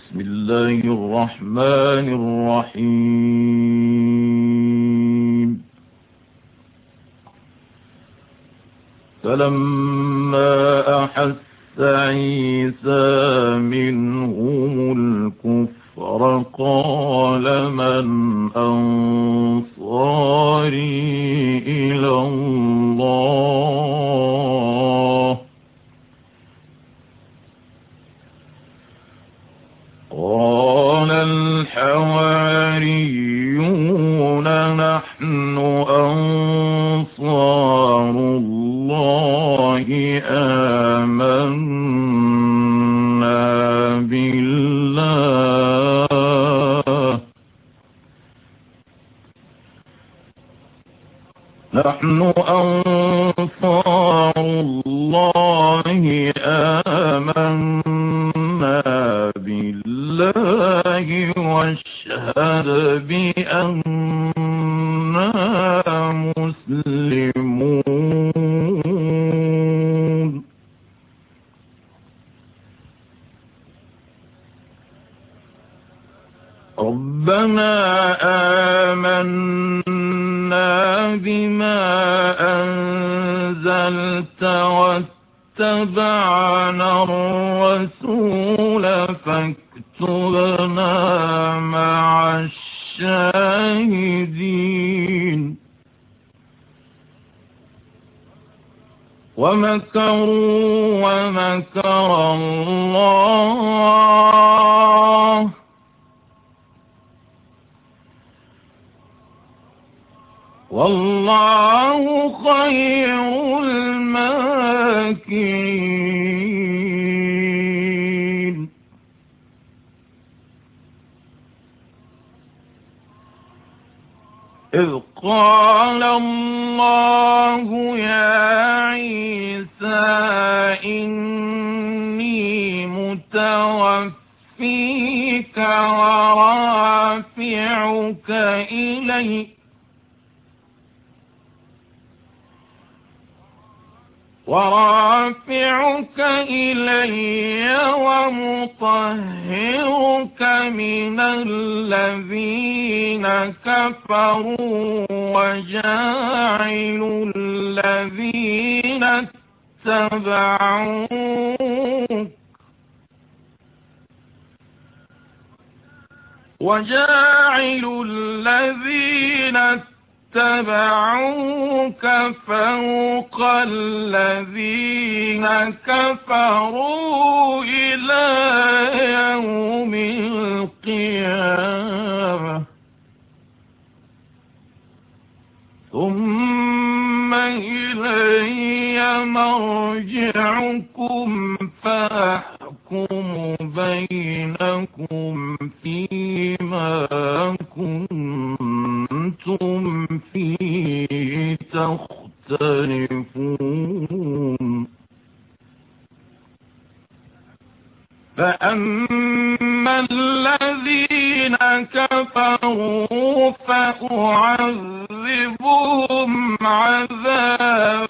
بسم الله الرحمن الرحيم. فلما أحس عيسى منهم الكفر قال من أنصاري إلى الله؟ نحن أنصار الله آمنا بالله واشهد بأننا مسلمون. ربنا آمنا بما أنزلت واتبعنا الرسول فاكتبنا مع الشاهدين ومكروا ومكر الله والله خير الماكرين. إذ قال الله يا عيسى إني متوفيك ورافعك إليّ ورافعك إلي ومطهرك من الذين كفروا وجاعل الذين اتبعوك وجاعل الذين اتبعوك فوق الذين كفروا إلى يوم القيامة. ثم إلي مرجعكم فأحكم بينكم. تختلفون فأما الذين كفروا فأعذبهم عذابا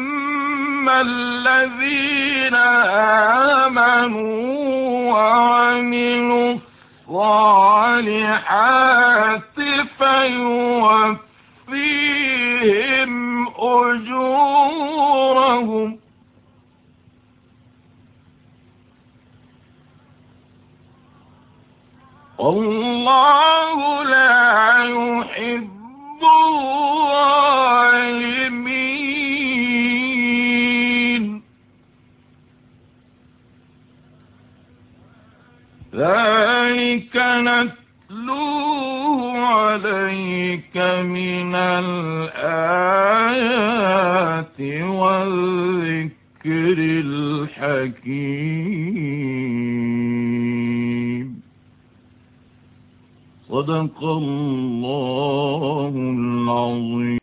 الذين آمنوا وعملوا الصالحات فيوفيهم أجورهم والله لا يحب ذلك نتلوه عليك من الآيات والذكر الحكيم. صدق الله العظيم.